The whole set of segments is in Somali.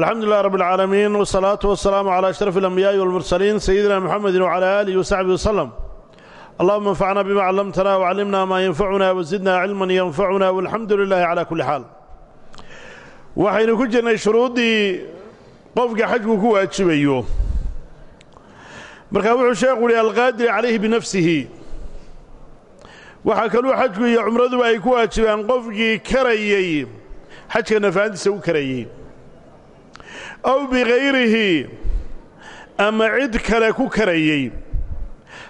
alxamdu lilah rab اlcaalamiin wsalaatu wasalaamu calى ashraf اlanbiyaaءi wاlmursaliin sayidina muxamedi wcalى aalihi wasaxbihi waslem allahuma anfacna bima callamtana wcallimna maa yanfacuna wazidna cilman yanfacuna walxamdu lilahi calى kuli xaal waxaynu ku jirnay shuruuddii qofka xajku ku waajibayo markaa wuxuu sheekhu uhi alqaadir calayhi binafsihi waxaa kaluu xajku iyo cumraduba ay ku waajibaan qofkii karayey xajka nafahantiisa u karayey aw bikayrihi ama cid kale ku karayey.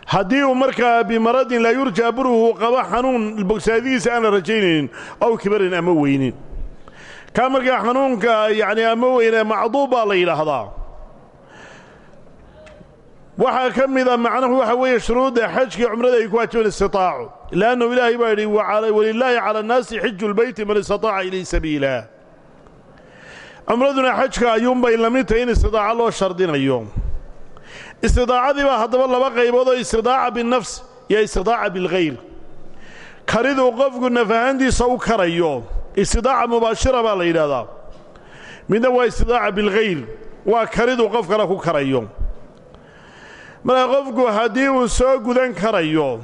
Haddii uu markaa bimaradin laa yurjaa buruhu qabo xanuun bogsaadigiisa aan la rajaynaynin aw kibarin ama weynin. Kaa markaa xanuunka yacni ama weyne macduub la yidhaahdaa. Waxaa ka mida macnuhu waxa weeye shuruudda xajkii cumrada ay ku waajiban istitaacu leannahu ilaahay baa yidhi walilaahi cala annaasi xiju lbeyti man istataaca ilayh sabiila cumraduna xajka ayuunbay la mid tahay in istidaaco loo shardinayo. Istidaacadii baa haddaba laba qaybood oo istidaaca binafs iyo istidaaca bilkhayr kariduu qofku nafahantiisa u karayo istidaaca mubaashira baa la yidhahdaa midna waa istidaaca bilkhayr waa kariduu kale ku karayo. Markaa qofku haddii uu soo gudan karayo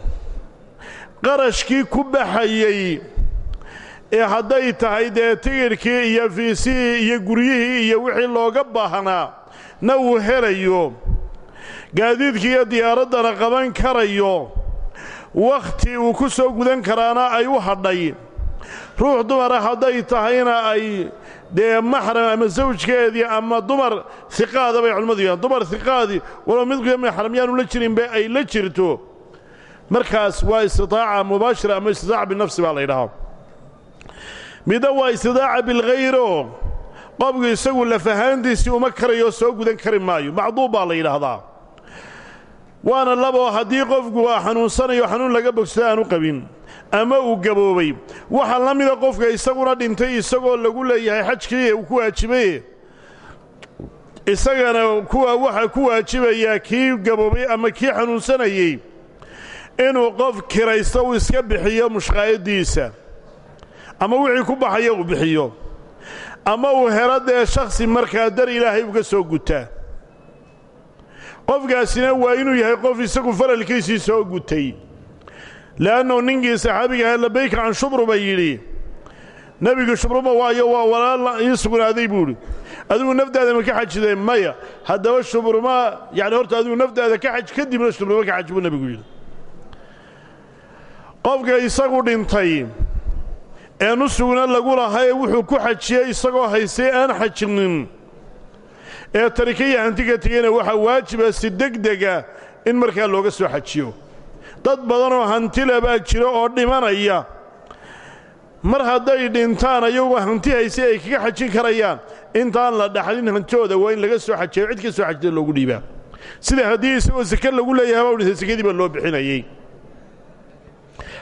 qarashkii ku baxayey ee hadday tahay dee tigidhkii iyo fiisihii iyo guryihii iyo wixii looga baahnaa na uu helayo. Gaadiidkii iyo diyaaraddana qaban karayo. Wakhti uu ku soo gudan karaana ay u hadhay. Ruux dumara hadday tahayna ay dee maxram ama sawjkeedii ama dumar hiqaada bay culimmadu yahaan dumar hiqaadii walow mid maxram yaanu la jirinbe ay la jirto. Markaas waa istitaaca mubaashira ama istitaaca binafsi baa la ydhahaa midna waa istidaaca bilkhayro qofku isagu lafahaantiisii uma karayo soo gudan kari maayo. Macduub baa la yidhaahdaa. Waana laboo haddii qofku waa xanuunsanayo xanuun laga bogsado aanu qabin. Ama uu gaboobay. Waxaa la mida qofka isaguna dhintay isagoo lagu leeyahay xajkii uu ku waajibaye isagana kuwa waxaa ku waajibayaa kii gaboobay ama kii xanuunsanayey inuu qof kiraysto uu iska bixiyo mushqaayaddiisa ama wixii ku baxaya uu bixiyo. Ama uu helo dee shakhsi markaa dar ilaahay uga soo gutaa. Qofkaasina waa inuu yahay qof isagu faralkiisii soo gutay. Le'annu ninkii saxaabiga ahaa labayka can shubruba yidhi. Nebigu shubruba waayo waa walaal ii sugnaaday buu idhi adigu nafdaada ma ka xajiday maya haddaba shubruma yacni horta adigu nafdaada ka xaj kadibna shubruma ka xaj buu nebigu yidhi. Qofka isagu dhintay ee nusugna lagu lahaa ee wuxuu ku xajiyey isagoo haystay aan xajinin. Ee tarikaya hanti ka tegeyna waxaa waajiba si degdega in markaa looga soo xajiyo. Dad badanoo hantile baa jira oo dhimanaya. Mar hadday dhintaan ayagoo hanti hayse ay kaga xajin karayaan. Intaan la dhaxlin hantooda waa in laga soo xajiyo cid ka soo xajida loogu dhiibaa. Sida haddii isagoo seke lagu leeyahay baa dhintay sekadii baa loo bixinayey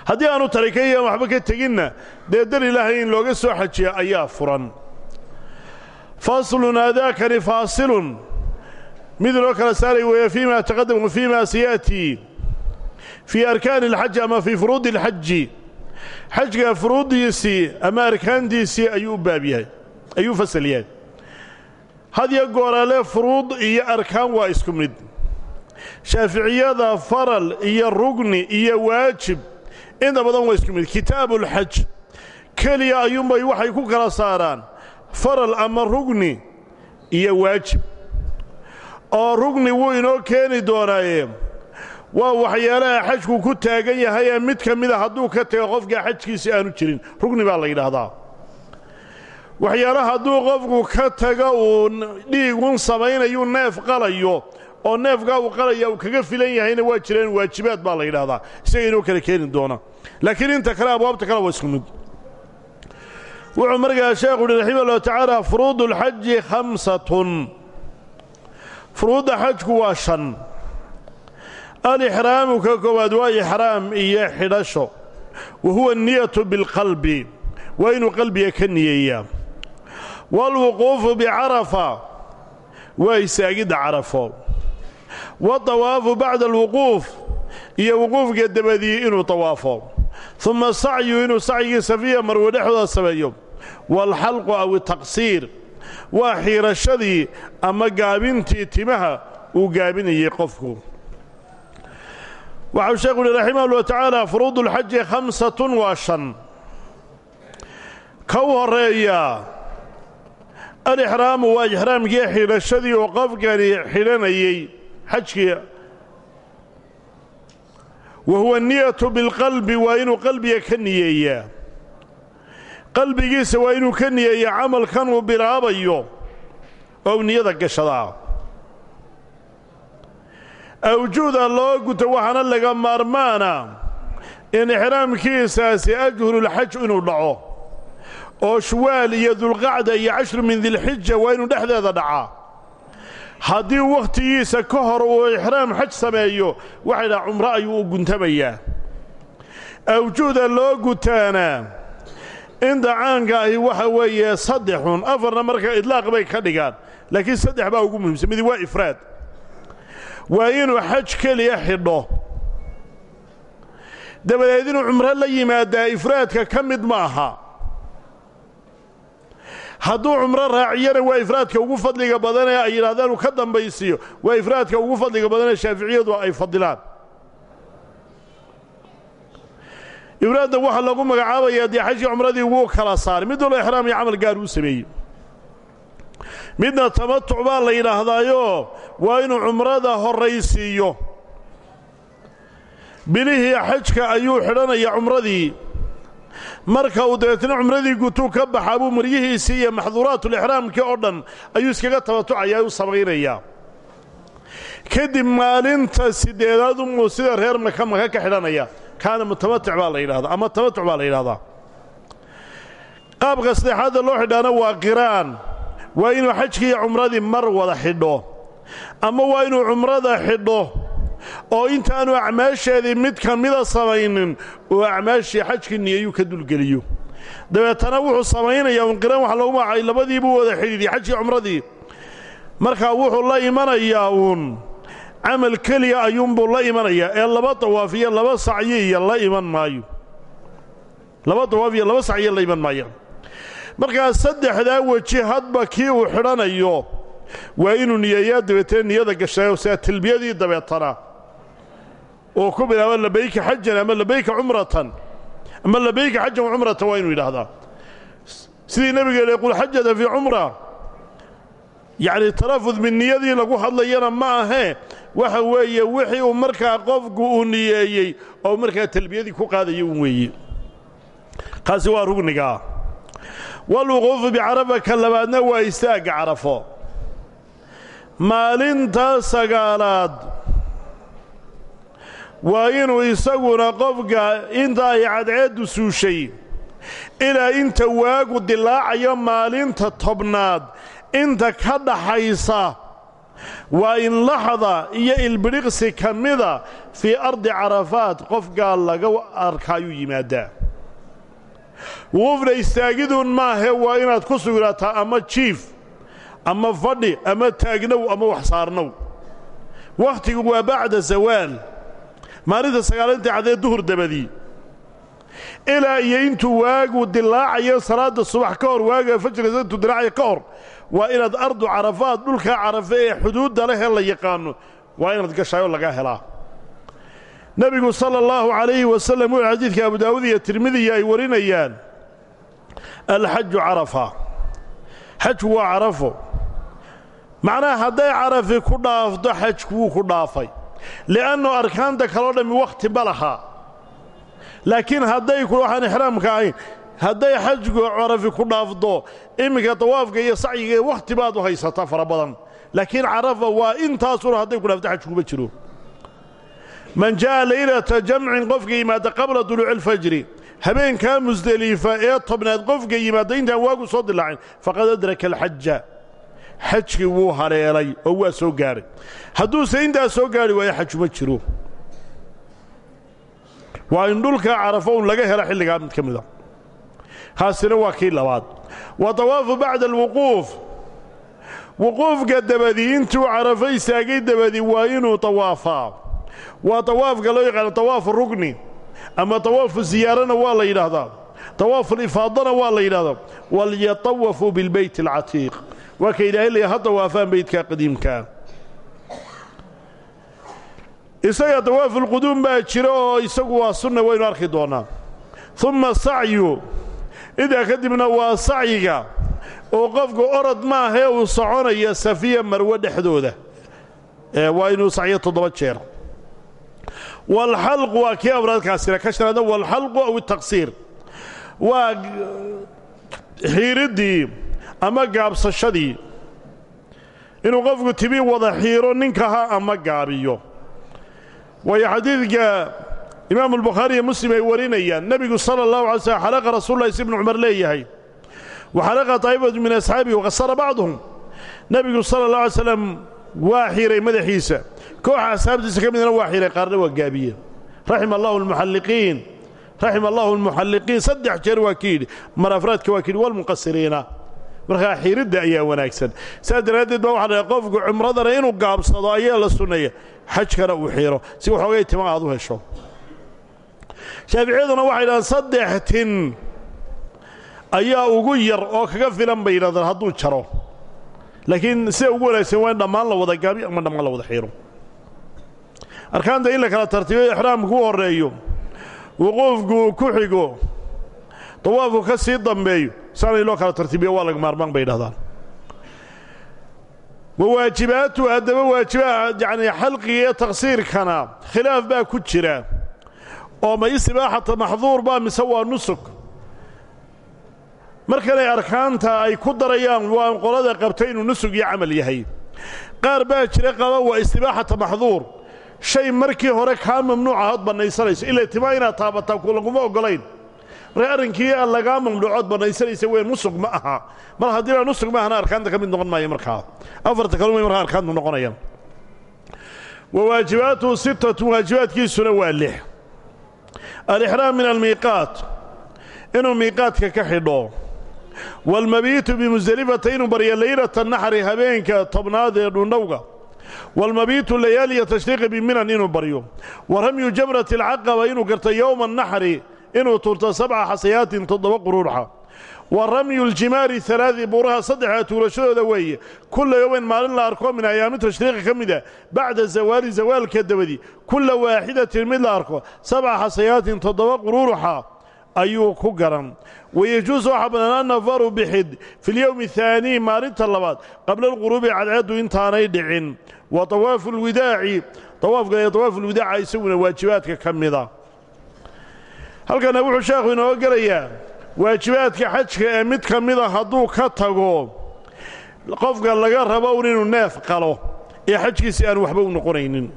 haddii aanu tarikaya waxba ka teginna dee dar ilaahay in looga soo xajiya ayaa furan. Faslun aadaakani faasilun. Mid loo kala saaray weeye fii ma taqadam wa fii ma saya'tii fii arkaani alxaji ama fii furuudi alxaji xajga furuuddiisii ama arkaantiisii ayuu u baab yahay ayuu fasal yahay. Hadya goorale furuud iyo arkaan waa isku mid. Shaaficiyada faral iyo rugni iyo waajib inta badan waa isku mid. Kitaabuulxaj keliya ayuunbay waxay ku kala saaraan faral ama rugni iyo waajib. Oo rugni wuu inoo keeni doonaaye. Waa waxyaalaha xajku ku taagan yahay ee mid ka mida hadduu ka tago qofka xajkiisi aanu jirin. Rugni baa la yidhaahdaa. Waxyaalaha hadduu qofku ka tago uu dhiigun samaynayuu neef qalayo oo neefkaa uu qalaya uu kaga filan yahayna waa jireen waajibaad baa la yidhaahdaa. Isaga inoo kala keeni doona. Laakiin inta kale abwaabta kale waa isku mid. Wuxuu markaa sheekhu uhi raximah ullahu tacaala furuudu ulxaji khamsatun. Furuudda xajku waa shan. Alixraamu ka koowaad waa ixraam iyo xidhasho. Wa huwa anniyatu bilqalbi. Waa inuu qalbiga ka niyeeyaa. Waalwuquufu bicarafa. Waa istaagidda carafo waطawaafu bacda alwuquuf iyo wuquufka dabadii inuu tawaafo uma sacyu inuu sacyigii safiya marwe dhexdooda sameeyo waalxalqu aw itaqsiir waa xiirashadii ama gaabintii timaha uu gaabinayey qofku waxau sheekhu uhi raximah ullahu tacaala furuudu ulxaji khamsatun waa shan ka u horreeya alixraamu waa ixraamkii xidhashadii uu qofkani xidhanayey xajkii wa huwa niyatu bilqalbi waa inuu qalbiga ka niyeeyaa. Qalbigiisa waa inuu ka niyeeyaa camalkan uu bilaabayo oo niyada gashadaa. Awjuuda loo guto waxaana laga maarmaana in ixraamkiisaasi ajhululxaj inuu dhaco. Oo shuwaal iyo dulqacda iyo cashru min dilxija waa inuu dhexdeeda dhacaa haddii wakhtigiisa ka hor uu ixraam xaj sameeyo waxay dhaha cumro ayuu u guntamayaa. Awjuuda loo gutaana inta caanka ahi waxa weeye saddexun afarna marka idlaaq bay ka dhigaan laakiin saddex baa ugu muhiimsan midi waa ifraad. Waa inuu xaj keliya xidho. Dabadeed inuu cumro la yimaadaa ifraadka ka mid ma aha hadduu cumro raaciyana waa ifraadka ugu fadliga badanee ay yidhahdaan uu ka dambaysiiyo. Waa ifraadka ugu fadliga badanee shaaficiyadu ay fadilaan ifraadda waxaa lagu magacaabayaa dee xajkii cumradii wuu kala saaray mid walba ixraam iyo camal gaar uu sameeyey. Midna tamatuc baa la yidhaahdaayo waa inuu cumrada horraysiiyo. Bilihii xajka ayuu xidhanaya cumradii marka uu dabeetna cumradii gutuu ka baxaa buu maryihiisii iyo maxduuraatulixraamkii oo dhan ayuu iskaga tabatucayaa u samaynayaa kadib maalinta siddeedaad umuu sida reer maka maka ka xidhanaya kaana mutamatuc baa la yidhahdaa ama tamatuc baa la yidhahdaa qaabka saddexaadda loo xidhaana waa qiraan waa inuu xajkii iyo cumradii mar wada xidho ama waa inuu cumrada xidho oo intaanu acmaasheedii mid ka mida samaynin oo acmaashii xajkii niyayuu ka dulgeliyo. Dabeetana wuxuu samaynayaa un qiraan waxa lagu magacay labadiibuu wada xidhiidiyey xajkii cumradii. Markaa wuxuu la imanayaa uun camal keliya ayuunbuu la imanayaa ee laba dawaaf iyo laba sacyiiyo la iman maayo. Laba dawaaf iyo laba sacyiyo la iman maaya markaa saddexdaa weji hadba kii uu xidhanayo waa inuu niyeeyaa dabeetana niyada gashaayo sida talbiyadii dabeetana oo ku bilaaba labayka xajan ama labayka cumratan ama labayka xajan cumratan waa inuu sidii nebiga yidhi qul xajata fii cumra. Yacni talafud min niyadii lagu hadlayana ma ahee waxa weeye wixii uu markaa qofku uu niyeeyey oo markaa talbiyadii ku qaadaya un weeye. Kaasi waa rugnigaa walwuquufu bicarafa ka labaadna waa istaagga carafo. Maalintaa sagaalaad waa inuu isaguna qofka inta ay cadceeddu suushay. Ilaa inta waagu dilaacayo maalinta tobnaad inta ka dhaxaysa waa in laxda iyo ilbidhiqsi ka mida fii ardi carafaat qofkaa laga arkaayuu yimaadaa wuquufna istaagiduun maahe waa inaad ku sugnataa ama jiif ama fadhi ama taagnow ama wax saarnow. Wakhtigu waa bacda zawaal maalinta sagaalinta cadee duhur dabadii. Ilaa iyo intuu waagu dilaacayo salaadda subax ka hor waaga fajriga intuu dilaacayo ka hor waa inaad ardu carafaad dhulkaa carafe ee xuduudda lehee la yaqaanno waa inaad gashaayoo laga helaa. Nebigu sala allahu calayhi wasallam wuxuu xadiidka abu daawud iyo tirmidiya ay warinayaan alxaju carafa. Xajku waa carafo. Macnaha hadday carafi ku dhaafto xajku wuu ku dhaafay li'annu arkaanta kaloo dhammi wakhti ma laha laakiin hadday waxaan ixraamka ahayn hadday xajku carafi ku dhaafdo iminka dawaafka iyo sacyiga wakhti baad u haysataa fara badan laakiin carafa waa intaasuna hadday ku dhaafto xajkuma jiro man jaa'a laylata jamcin qofka yimaada qabla duluuci alfajri habeenkaa musdeliifa ee tobnaad qofka yimaada intaan waagu soo dilaacin faqad adraka alxaja xajkii wuu haleelay oo waa soo gaadhay hadduuse intaas soo gaadhi waayo xajuma jiro. Waa in dhulkaa carafo un laga helo xilligaa mid ka mida kaasina waa kii labaad. Wa dawaafu bacda alwuquuf. Wuquufka dabadii intuu carafo istaagay dabadii waa inuu dawaafaa waa dawaafka loo yaqaano dawaafu rugni ama dawaafu ziyaarana waa la yidhaahdaa. Dawaafu lifaadana waa la yidhahdaa walyatawafuu bilbeyt alcatiiq waa ka ilaahay leeya ha dawaafaan beydka qadiimkaa isaga dawaafulquduum baa jira oo isagu waa sunna waynu arki doonnaa umma sacyu intaa kadibna waa sacyiga oo qofku orod maahee uu soconaya safiya marwe dhexdooda. Waa inuu sacyo toddoba jeer. Waalxalqu waa kii awraadkaasina ka shanaadna aw itaqsiir waa xiiriddii ama gaabsashadii. Inuu qofku tibi wada xiiro ninkaha ama gaabiyo waayo xadiidka imaamu albukhaari iyo muslim ay warinayaan nebigu sala allahu alay slm xalaqa rasuululahi cumar leeyahay. Wa xalaqa taa'ifatu min asxaabihi waqasara bacduhum. Nebigu sala allah alay slam waa xiiray madaxiisa. Kooxa asxaabtiisa ka midna waa xiiray qaarna waa gaabiye raxima allahu almuxalliqiin. Raxima allahu almuxalliqiin. Saddex jeer waa ki yidhi mar afraadka waa markaa xiiridda ayaa wanaagsan. Saas daraaddeed baa waxa dhahay qofku cumradana inuu gaabsado ayaa la sunneeya xajkana uu xiiro. Si waxoogay tima aad u hesho. Shaaficiyaduna waxay dhahaan saddex tin ayaa ugu yar oo kaga filan bay yidhahdaan hadduu jaro. Laakiin sida ugu wanaagsan waa in dhammaan la wada gaabiyo ama dhammaan la wada xiiro. Arkaanta in la kala tartiibiyo ixraamku u horreeyo wuquufku ku xigo dawaafku ka sii dambeeyo saana in loo kala tartiibiyo waa laga maarmaan bay yidhahdaan. Wa waajibaatu haddaba waajibaha yacnii xalqiga iyo taqsiirkana khilaaf baa ku jira. Oo ma istibaaxata maxduur baa mise waa nusuk? Markanay arkaanta ay ku darayaan waa qolada qabta inuu nusug iyo camal yahay. Qaar baa jira qaba waa istibaaxata maxduur. Shay markii hore kaa mamnuuc ahood bannaysanayso ilaa timaa inaad taabataa ku laguma oggolayn. marka arrinkii aan lagaa mamnuucood bannaysanaysa wey nusug ma aha. Mar haddii baa nusug ma ahana arkaanta ka mid noqon maayo markaa. Afarta kalumay markaa arkaantu noqonayaan. Wa waajibaatuhu sittatun waajibaadkiisuna waa lix. Alixraam min almiiqaat. Inuu miiqaadka ka xidho. Waalmabiitu bimusdelifata inuu baryo laylata naxri habeenka tobnaad ee dhundhowga. Waalmabiitu layaaliya tashriiqi biminan inuu baryo. Wa ramyu jamrati alcaqaba inuu garto yowma naxri inuu turto sabca xasayaatin toddoba quruurxa. Wa ramyu ljimaari alaadi buuraha saddexda tuurashadooda weeye. Kulla yowmin maalin la arko min ayaami tashriiqi ka mida bacda zawaali zawaalka dabadi kulla waaxidatin mid la arko sabca xasayaatin toddoba quruuruxa ayuu ku garan. Wayejuusu waxaa bannaan annafaru bixid fi lyowmi ahaanii maalinta labaad qabla alquruubi cadceeddu intaanay dhicin. Wa tawaafu lwidaaci tawaafka iyo tawaafu lwidaaca isaguna waajibaadka ka mida halkanna wuxuu sheekhu inoo gelayaa waajibaadka xajka ee mid ka mida hadduu ka tago qofka laga rabo un inuu neef qalo ee xajkiisi aan waxba u noqonaynin.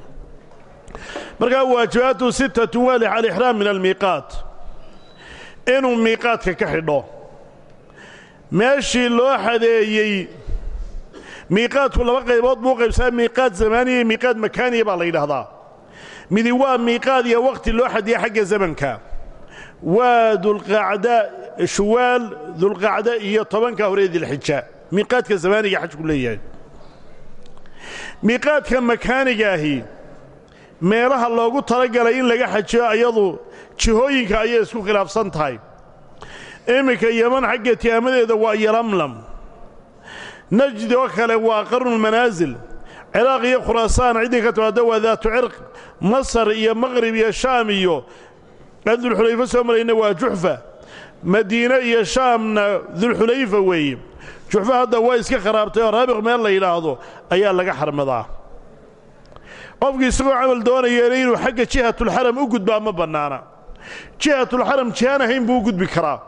Markaa waajibaatu sittatun waalix alixraam min almiiqaat inuu miiqaadka ka xidho. Meeshii loo xadeeyey miiqaadku laba qaybood buu qaybsaa miiqaad zamaaniya iyo miiqaad makaaniya baa la yidhaahdaa. Midi waa miiqaad iyo wakhti loo xadiya xagga zamanka waa dulqacda shuwaal dulqacda iyo tobanka hore dilxija miiqaadka zamaaniga xajku leeyahay. Miiqaadka makaanigaahi meelaha loogu talagalay in laga xajiyo ayadu jihooyinka ayay isku khilaafsan tahay. Iminka yeman xagga tihaamadeeda waa yalamlam najdi oo kale waa qarnulmanaasil ciraaq iyo khuraasaan ciddii ka timaada waa daatu cirq. Masar iyo maqrib iyo shaam iyo aan dulxulayfo soo marayna waa juxfa. Madiine iyo shaamna dulxulayfa weeye. Juxfa hadda waa iska kharaabtay oo raabiq meel la yidhaahdo ayaa laga xarmadaa. Qofkii isagoo camal doonayeena inuu xagga jihatulxaram u gudbaa ma bannaana. Jihatulxaram jihaan ahayn buu u gudbi karaa.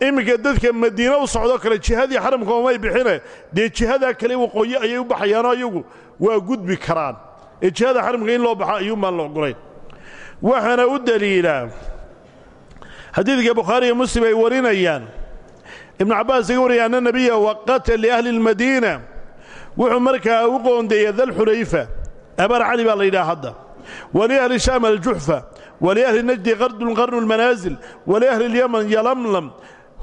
Iminka dadka madiine u socdoo kale jihadii xaramka oomay bixine dee jihadaa kale waqooyi ayay u baxayaanoo ayagu waa gudbi karaan. Ee jihada xaramka in loo baxo ayuunbaan la oggolayn waxaana u deliilaa xadiidka bukhaari iyo muslim ay warinayaan ibnu cabbaas iga waraya anna nebiya waqata liahli اlmadiina wuxuu markaa u qoondeeyey dalxulayfa abaar cali baa la yidhaha hadda waliahli shaam aljuxfa waliahli najdi qardun qarnu lmanaasil waliahli اlyaman yalamlam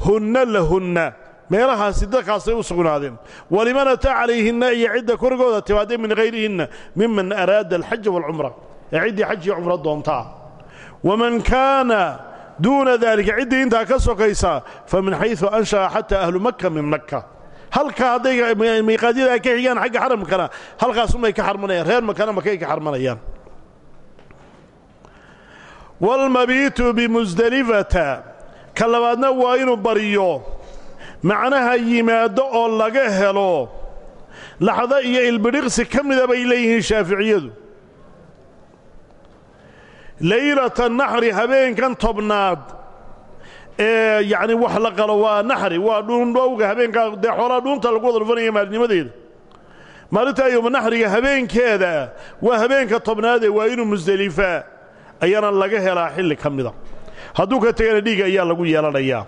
hunna lahunna meelahaasi dadkaasay u sugnaadeen waliman ataa calayhinna iyo cidda korgooda timaadee min hayrihinna miman araada alxaja waalcumra ee ciddii xaj iyo cumro doontaa. Waman kaana duuna daalika ciddii intaa ka sokaysaa fa min xaysu ansha'a xataa ahlu makka min makka halkaa hadday miiqaadyada ka xigaan xagga xaramkana halkaasumay ka xarmanayaan reer makana makay ka xarmanayaan walmabiitu bimusdelifata ka labaadna waa inuu baryo macnaha yimaaddo oo laga helo laxdo iyo ilbidhiqsi ka mida bay leeyihiin shaaficiyadu laylata naxri habeenkan tobnaad. Ee yacni wax la qalo waa naxri waa dhuundhowga habeenkaa dee xoolaa dhuunta lagu wada dhufanaya maalinta yowma naxriga habeenkeeda waa habeenka tobnaadee waa inuu musdelifaa ayaana laga helaa xilli ka mida. Hadduu ka tegana dhiiga ayaa lagu yeelanayaa.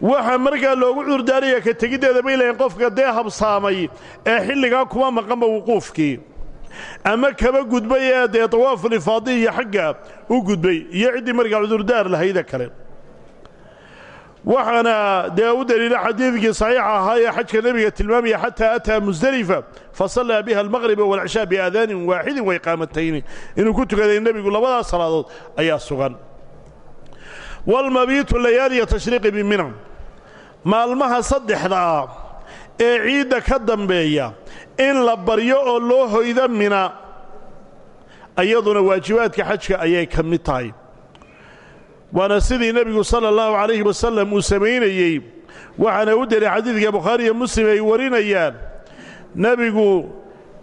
Waxaa markaa loogu cudurdaaraya ka tegiddeeda bay leeyiin qofka dee habsaamay ee xilligaa kuma maqanba wuquufkii ama kaba gudbay ee dee dawaafulifaadi iyo xagga u gudbay iyo ciddii markaa cudurdaar lahayda kale. Waxaana dee u daliila xadiidkii saxiixa ahaa ee xajka nebiga tilmaamaya xataa ataa musdelifa fasallaa biha almaqriba walcishaa biaadaanin waaxidin waiqaamatayni inuu ku tukaday nebigu labadaas salaadood ayaa sugan. Walmabiitu layaaliya tashriiqi bimina maalmaha saddexdaa ee ciidda ka dambeeya in la baryo oo loo hoydo mina iyaduna waajibaadka xajka ayay ka mid tahay. Waana sidii nebigu sala allahu calayhi wasallam uu samaynayey waxaana u delay xadiidka bukhaari iyo muslim ay warinayaan nebigu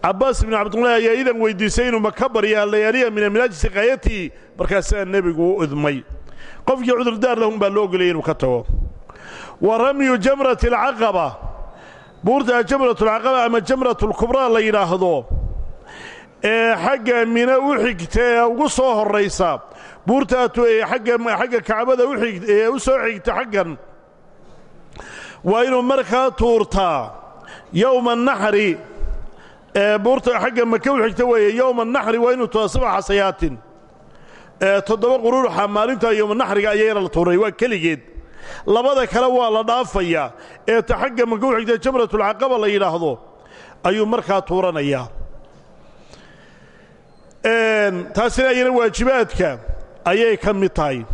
cabbaas ibnu cabdullaahi ayaa idan weyddiisay inuu maka baryaa layaaliya min amilaaji siqaayatii markaasaa nebigu u idmay. Qofkii cudurdaar lahun baa loo ogolayay inuu ka tago. Wa ramyu jamrati alcaqaba buurta jamratulcaqaba ama jamratulkubraa la yidhaahdo ee xagga mine u xigta ugu soo horraysa. Buurtaatu ee agga xagga kacbada ee u soo xigta xaggan waa inuu markaa tuurtaa yowma naxri ee buurta xagga maka u xigta weeye yowma naxri waa inuu tuuraa sabca xasayaatin ee toddoba qururuxa maalinta yowma naxriga ayayna la tuuray waa keligeed labada kale waa la dhaafayaa ee ta xagga maka u xigta jamratulcaqaba la yidhaahdo ayuu markaa tuuranayaa taasina ayana waajibaadka ayay ka mid tahay.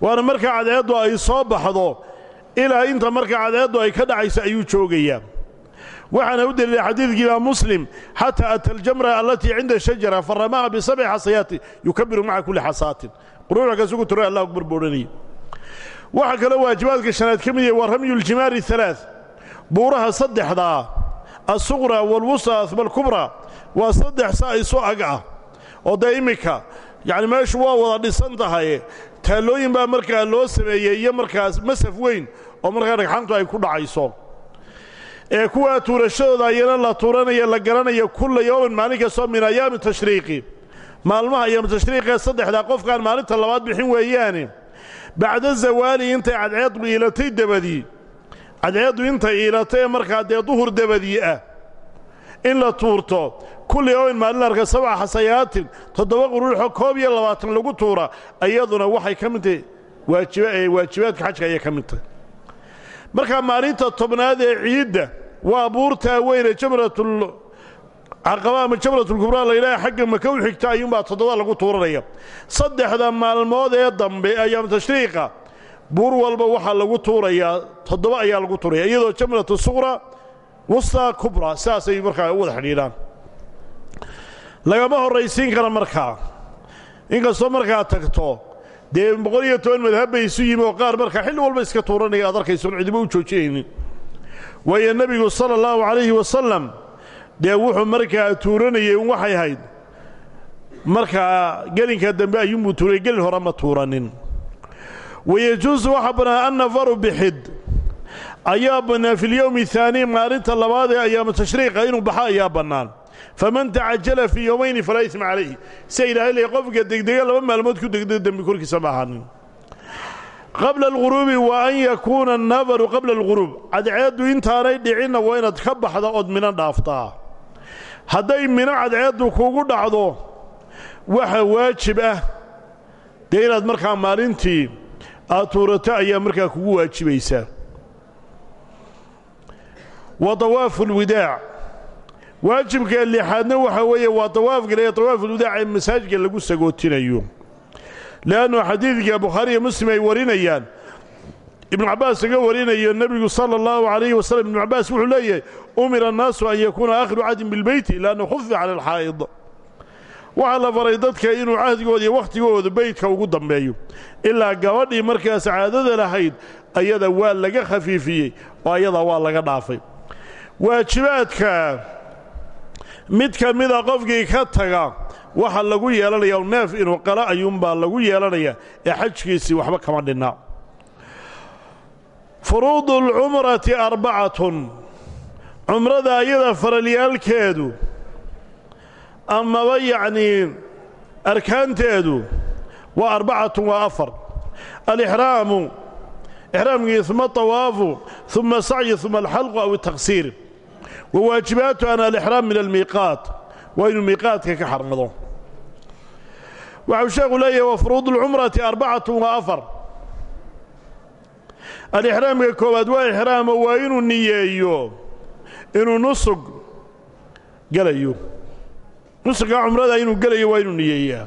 Waana markaa cadeeddu ay soo baxdo ilaa inta markaa cadeeddu ay ka dhacayso ayuu joogayaa. Waxaana u deliila xadiidkii imaam muslim xataa ata aljamra allatii cinda shajara faramaha bisabci xasayaati yukabiru maca kulli xasaatin. Quruuxkaas ugu turo allah akbar boodhanaya waxaa kaloo waajibaadka shanaad ka mid yahay waa ramyu ljimaari alaa buuraha saddexdaa alsuqra waalwusta uma alkubra waa saddex saa isu ag ah oo dee iminka yacni meeshu waa wada dhisan tahay. Taallooyin baa markaa loo sameeyey iyo markaas masaf weyn oo markaa dhagxantu ay ku dhacayso. Ee kuwaa tuurashadooda ayana la tuuranaya la garanaya kulla yowmin maalin kastoo min ayaami tashriiqi. Maalmaha ayaamu tashriiqee saddexdaa qofkaan maalinta labaad bixin weeyaane bacda zawaali intay cadceeddu iilatay dabadii. Cadceeddu intay iilatay ee markaa dee duhur dabadii ah in la tuurto kulli yowmin maalin arka sabca xasayaatin toddoba quruuxoo koob iyo labaatan lagu tuura iyaduna waxay ka mid tahay waajibaadka xajka ayay ka mid tahay. Markaa maalinta tobnaad ee ciidda waa buurtaa weyne jamratul caqaba ama jamratulkubraa la yidhaha xagga maka u xigta ayuunbaa toddoba lagu tuuranaya. Saddexda maalmood ee dambe ayaam tashriiqa buur walba waxaa lagu tuurayaa toddoba ayaa lagu tuuraya iyadoo jamratu suqra wusta kubra sidaasay markaa u wada xidhiidhaan. Lagama horraysiin kara markaa inkastoo markaa tagto dee boqol iyo toban madhab bay isu yimi qaar markaa xilli walba iska tuuranaya aad arkaysoon cidiba u joojinaynin waayo nebigu sala allahu calayhi wasalam dee wuxuu markaa tuuranayay un waxay ahayd. Markaa gelinka dambe ayuunbuu tuuray gelin hore ma tuuranin. Wayejuusu waxaa bannaan annafaru bixid. Ayaa bannaan filyowmi ahaanii maalinta labaad ee ayaamu tashriiqa inuu baxo ayaa bannaan faman tacajala fii yowmayni falaa isma calayhi. Sia ilaahay leey qofka degdega laba maalmood ku degdega dembi korkiisa ma ahaanin qabla alghuruubi wa an yakuuna annafaru qabla alguruub cadceeddu intaanay dhicinna waa inaad ka hadday mino cadceeddu kugu dhacdo waxa waajib ah. Dee inaad markaa maalintii aad tuurato ayaa markaa kugu waajibaysaa wa dawaafu alwidaac waajibka lixaadna waxaa weeye waa dawaafka le dawaafulwidaac ee masaajidka lagu sagootinayo le'annu xadiidka bukhaari iyo muslim ay warinayaan ibnu cabbaas laga warinayo nebigu sala allahu calayhi wasalam ibnu cabbaas wuxuu leeyahay umira annaasu an yakuuna aakhiru cahdin bilbeyti lianna khufifa cala alxaa'id. Waxaa la faray dadka inuu cahdigooda iyo wakhtigooda beydka ugu dambeeyo. Ilaa gabadhii markaas caadada lahayd ayada waa laga khafiifiyey oo ayada waa laga dhaafay. Waajibaadka mid ka mida qofkii ka taga waxa lagu yeelanaya neef inuu qalo ayuunbaa lagu yeelanaya ee xajkiisii waxba kama dhinna furuudu alcumrati arbacatun. Cumrada ayada faralyaalkeedu amaba yacnii arkaanteedu waa arbacatun waa afar. Alixraamu ixraamkii uma atawaafu uma asacyi uma alxalqu aw ataqsiir wa waajibaatu an alixraam min almiiqaat. Waa inuu miiqaadka ka xarmado waxau sheekhu leeyahay wa furuudu alcumrati arbacatun waa afar alixraamka koowaad waa ixraamo waa inuu niyeeyo inuu nusug gelayo. Nusuga cumrada inuu gelayo waa inuu niyeeyaa.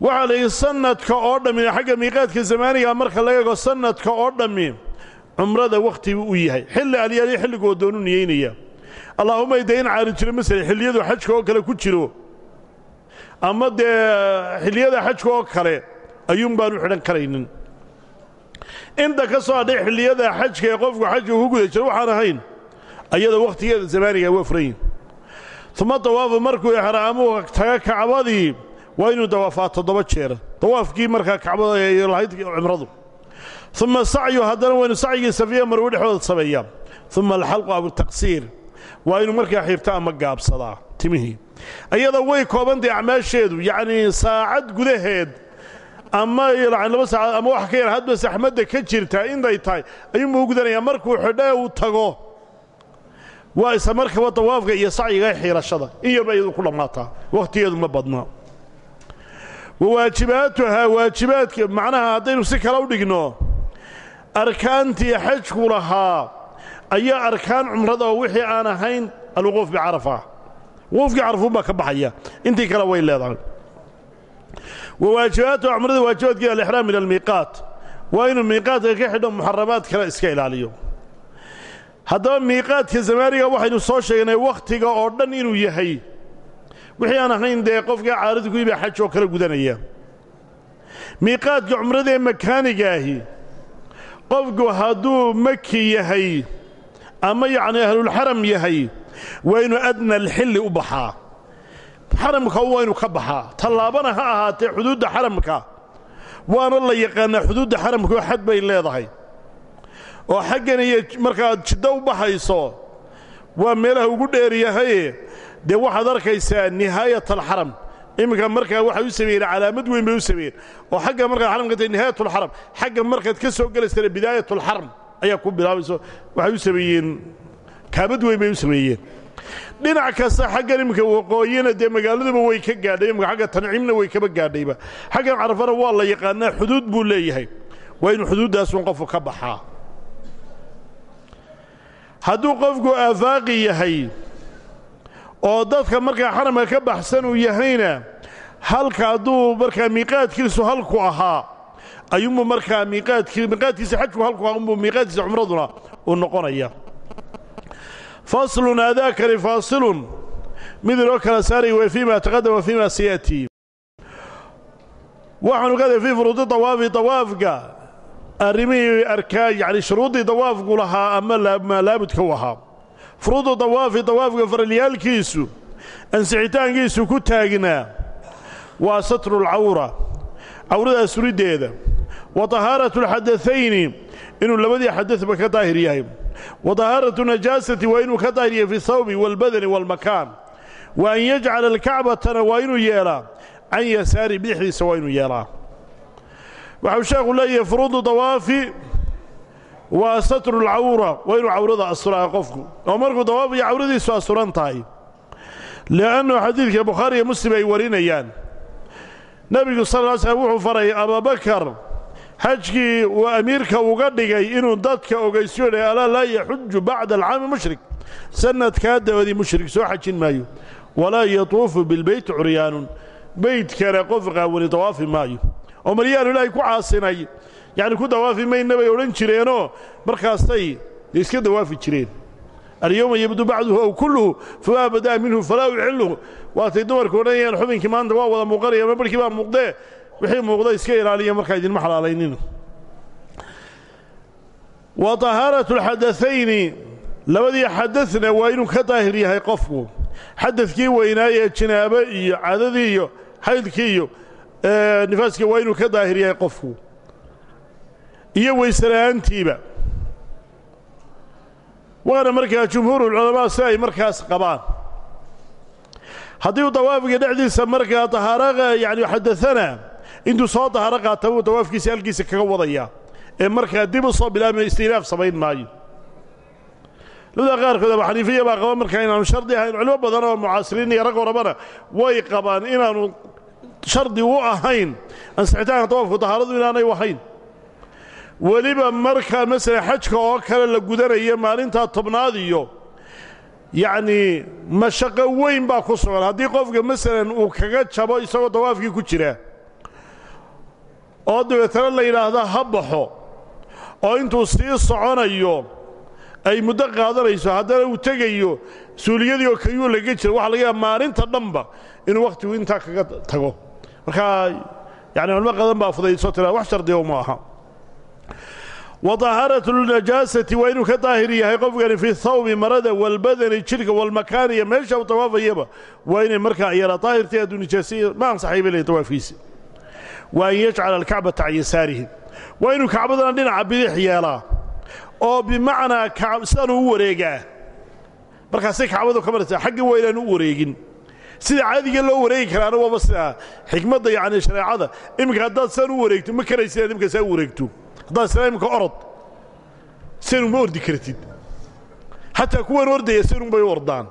Waxaa la sanadka oo dhammi xagga miiqaadka zamaaniga marka laga ego sanadka oo dhammi cumrada wakhtiguu u yahay. Xilli alyaaliyo xilligoo doonu niyeynaya allaahumay dee in caari jiro masele xilliyadu xajka oo kale ku jiro. Ama dee xilliyada xajka oo kale ayuun baanu xidhan karaynin inta ka soo hadhay xilliyada xajka ee qofku xajka ugu guda jiro waxaan ahayn ayada wakhtigeeda zamaaniga waa furayin uma dawaafu markuu exraamuhu taga kacbadii waa inuu dawaafaa toddoba jeer. Dawaafkii markaa kacbada ee lahayd cumradu uma sacyu haddana waa inu sacyigii safiya marwe dhexdooda sameeyaa. Uma alxalqu aw taqsiir waa inuu markaa xirto ama gaabsadaa timihii ayada way koobantay acmaasheedu yacnii saacad gudaheed ama laba saacad ama wax ka yar hadba saxmadda ka jirta intay tahay ayuunbuu u gudanayaa markuu xidho ee uu tago. Waa isla markaba dawaafka iyo sacyiga xiirashada in yarba ku dhammaataa wakhtigeedu ma badna. Wa waajibaatuhaa waajibaadka macnaha haddaynu si kale u dhigno arkaantii xajku lahaa ayaa arkaan cumrada oo wixii aan ahayn alwuquuf bicarafa wuquufkii carafuunbaa ka baxaya intii kale way leedahay wa waajibaatuha cumrada waajibaadkii alixraam min almiiqaat. Waa inuu miiqaadka ka xidho muxaramaad kale iska ilaaliyo. Haddaba miiqaadka zamaaniga waxaynu soo sheegnay wakhtiga oo dhan inuu yahay. Wixii aan ahayn dee qofkaa caaradu ku yimi xaj oo kala gudanaya. Miiqaadka cumradee makaanigaahi qofku hadduu maki yahay ama yacnii ahlulxaram yahay waa inuu adna alxilli u baxaa xaramka waa inuu ka baxaa tallaabana ha ahaatee xuduudda xaramka. Waana la yaqaannaa xuduudda xaramka oo xad bay leedahay. Oo xaggan iyo markaad jiddo u baxayso waa meelaha ugu dheeryahaye dee waxaad arkaysaa nihaayat alxaram iminka markaa waxay u sameeyeen calaamad weyn bay u sameeyeen. Oo xagga markaad xaramka tahay nihaayatulxaram xagga markaad ka soo gelaysana bidaayatulxaram ayaa ku bilaabayso. Waxay u sameeyeen kaabad weyn bay u sameeyeen dhinac kasta xaggan iminka waqooyina dee magaaladuba way ka gaadhay imika xagga tanciimna way kaba gaadhayba. Xaggan carafana waa la yaqaanaa xuduud buu leeyahay. Waa inuu xuduuddaasun qofku ka baxaa. Hadduu qofku aafaaqi yahay oo dadka markaa xaramka ka baxsan uu yahayna halka hadduu markaa miiqaadkiisu halku ahaa ayuunbuu markaa miiqaadkii miiqaadkiisa xajku halku ahaa unbuu miiqaadkiisa cumraduna uu noqonaya faslun aadaakani faasilun mid inoo kala saaraya wa fii ma taqadam wa fii ma saya'tii waxaanu ka fii furuudi dawaafi dawaafka arrimihii arkaa yacni shuruuddii dawaafku lahaa ama maa laabudka u ahaa furuudu dawaafi dawaafka faralyaalkiisu ansixitaankiisu ku taagnaa waa satrulcawra cawrada suriddeeda wa tahaaratu alxadaثayni inuu labadii xadadba ka daahir yahay wadahaaratu najaasati waa inuu ka daahiriya fi sawbi waalbadani waalmakaan wa an yajcala alkacbatana waa inuu yeelaa. Can yasaari bidixdiisa waa inuu yeelaa. Waxau sheekhu leeyahay furuudu dawaafi waa satru lcawra waa inuu cawrada asturaa qofku. Oo markuu dawaafayo cawradiisu asturan tahay. Li'annu xadiidka bukhaari iyo muslim ay warinayaan. Nebigu sal l slam wuxuu faray ababakar xajkii uu amiirka uga dhigay inuu dadka ogaysiyo dha alaa laa yaxuju bacda alcaami mushrik. Sanadkaa dabadii mushrik soo xajin maayo. Walaa yatuufu bilbeyti curyaanun. Beydkana qof qaawani dawaafi maayo. Oo maryaanu ilaahay ku caasinay. Yacni ku dawaafi mayna bay odhan jireenoo markaasay iska dawaafi jireen. Alyowma yabdu bacduhu aw kulluhu famaa badaa minhu falaa uxilluhu waatay dumarku odhanayaan xubinkii maanta waa wada muuqanaya ma barhkii baa muuqdee wixii muuqda iska ilaaliya markaa idinma xalaalaynin. Wa tahaaratu alxadaثayni labadii xadadna waa inuu ka daahir yahay qofku. Xadadkii weynaaye jinaabo iyo cadadii iyo xaydkii iyo nifaaskii waa inuu ka daahir yahay qofku. Iyo weysela'aantiiba waana markaa jumhuurulculamaa si ay markaas qabaan. Haddii uu dawaafka dhexdiisa markaa tahaaro yani xadaana intuu soo dahaaro qaata buu dawaafkiisa halkiisa kaga wadaya. Ee markaa dib u soo bilaabmay istilaaf samayn maayo. Labada qaarkood abu xaniifiya baa qaba markaa inaanu shardi ahayn culimo badan oo mucaasiriin iyo rag horabana way qabaan inaanu shardi u ahayn. Ansixitaanka dawaafku tahaaradu inaanay ahayn. Weliba markaa masalan xajka oo kale la gudanayo maalintaa tobnaad iyo yacnii mashaqo weyn baa ku sugan. Haddii qofka masalan uu kaga jabo isagoo dawaafkii ku jira oo dabeetana la yidhaahda ha oo intuu sii soconayo ay muddo qaadanayso haddana uu tegayo suuliyadii oo kayuu laga jira waxa laga yaaba maalinta dhanba inuu wakhtigu intaa kaga tago. Markaa yani culmo qadan baa fudayso tira wax shardigo ma aha. Wa tahaaratu lnajaasati waa inuu ka daahir yahay qofkani fi thawbi marada walbadani jidhka walmakaani iyo meesha u tawaafayaba waa inay markaa iyana daahirtay leeyihiin tawaafkiisi wa an yajcala alkacbata can yasaarihi. Waa inuu kacbadana dhinaca bidix yeelaa oo bimacnaa sidaanu u wareegaa. Markaasay kacbadu ka maraysaa xagga waa inaanu u wareegin. Sida caadiga loo wareegi karaana waaba sidaa xikmadda yacni shareecada iminka haddaad saan u wareegto ma karaysid inaad imika saa u wareegto. Haddaad isla imika orod sanu ma ordi kartid. Xataa kuwan ordaya sanun bay u ordaan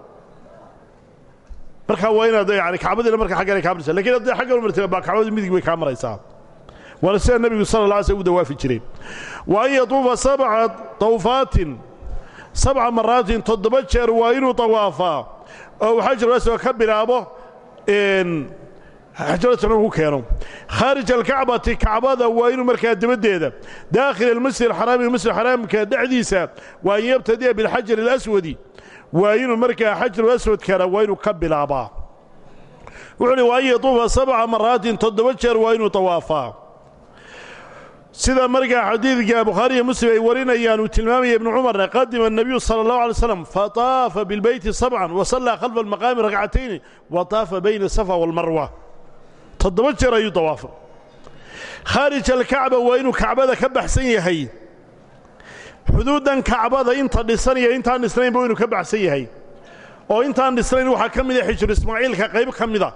markaa waa inaad yani kacbadiina marka xaggan kaa maraysa laakiin hadday xaggan u martay baa kacbadu midig bay kaa maraysaa. Waana sida nebigu sala la alay dawaafi jiray. Wa an yatuufa sabca tawfaatin sabca maraatin toddoba jeer waa inuu tawaafaa. Oo uu xajarulaswad ka bilaabo xajarulaswad ugu keeno. Khaarij alkacbati kacbada waa inuu markaa dibaddeeda daakhil almasjid alxaraami masjid xaraamka dhexdiisa waa an yabtadi'a bilxajar alaswadi waa inuu markaa xajaru aswadkana waa inuu ka bilaabaa wuxuu uhi wa an yatuufa sabca maraatin toddoba jeer waa inuu tawaafaa sida markaa xadiidka bukhaari iyo muslim ay warinayaan uu tilmaamaya ibnu cumarna qadima الnabiyu salى اllahu alay slam fataafa bilbeyti sabcan wa sallaa khalfa almaqaami rakcatayni wa taafa bayna asafa wاlmarwa toddoba jeer ayuu dawaafa khaarij alkacba waa inuu kacbada ka baxsan yahay xuduuddan kacbada inta dhisan iyo intaan dhisnaynba waa inuu ka baxsan yahay. Oo intaan dhisnayn waxaa ka mida xijru ismaaciilka qayb ka mida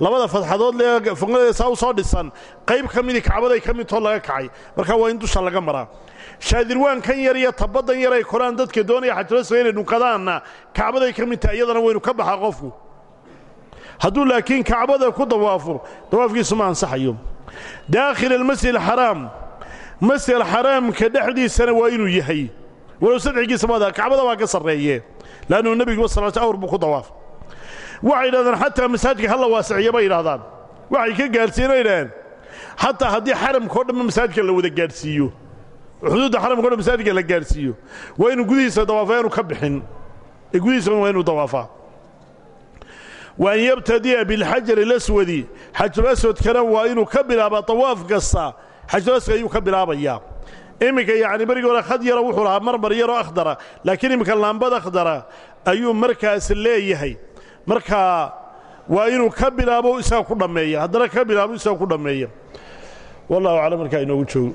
labada fadxadood lee fogadeeda saa u soo dhisan qayb ka midii kacbaday ka midtoo laga kacay. Markaa waa in dusha laga maraa. Shaadirwaankan yar iyo tabaddan yar ay koraan dadka doonaya xajaraswa inay dhunkadaanna kacbaday ka mid tahay iyadana waynu ka baxaa qofku. Hadduu laakiin kacbada ku dawaafo dawaafkiisu ma ansaxayo. Daakhil almasjid alxaraam masjid alxaraamka dhexdiisana waa inuu yahay. Walow sadxigiisa maada kacbada waa ka sarreeye leannuu nebiguba sal awr buu ku dawaafay. Waxay yidhahdeen xataa masaajidka hala waasiciya bay yidhahdaan waxay ka gaadhsiinay dhaheen xataa haddii xaramka o dhanba masaajidka la wada gaadhsiiyo xuduudda xaramka o dhan masaajidka la gaadhsiiyo waa inuu gudihiisa dawaafa yaanu ka bixin. Ee gudihiisa waa inuu dawaafaa. Wa an yabtadi'a bilxajari alaswadi. Xajarulaswadkana waa inuu ka bilaabaa dawaaf kasta xajarulaswad ayuu ka bilaabayaa. Iminka yacni berigii hore khad yaro wuxuu lahaa marmar yaroo akhdara laakiin iminka laambad akhdara ayuu markaas leeyahay. Markaa waa inuu ka bilaabo isaga ku dhammeeya haddana ka bilaabo isaga ku dhammeeya. Wallahu aclam markaa inoogu joogo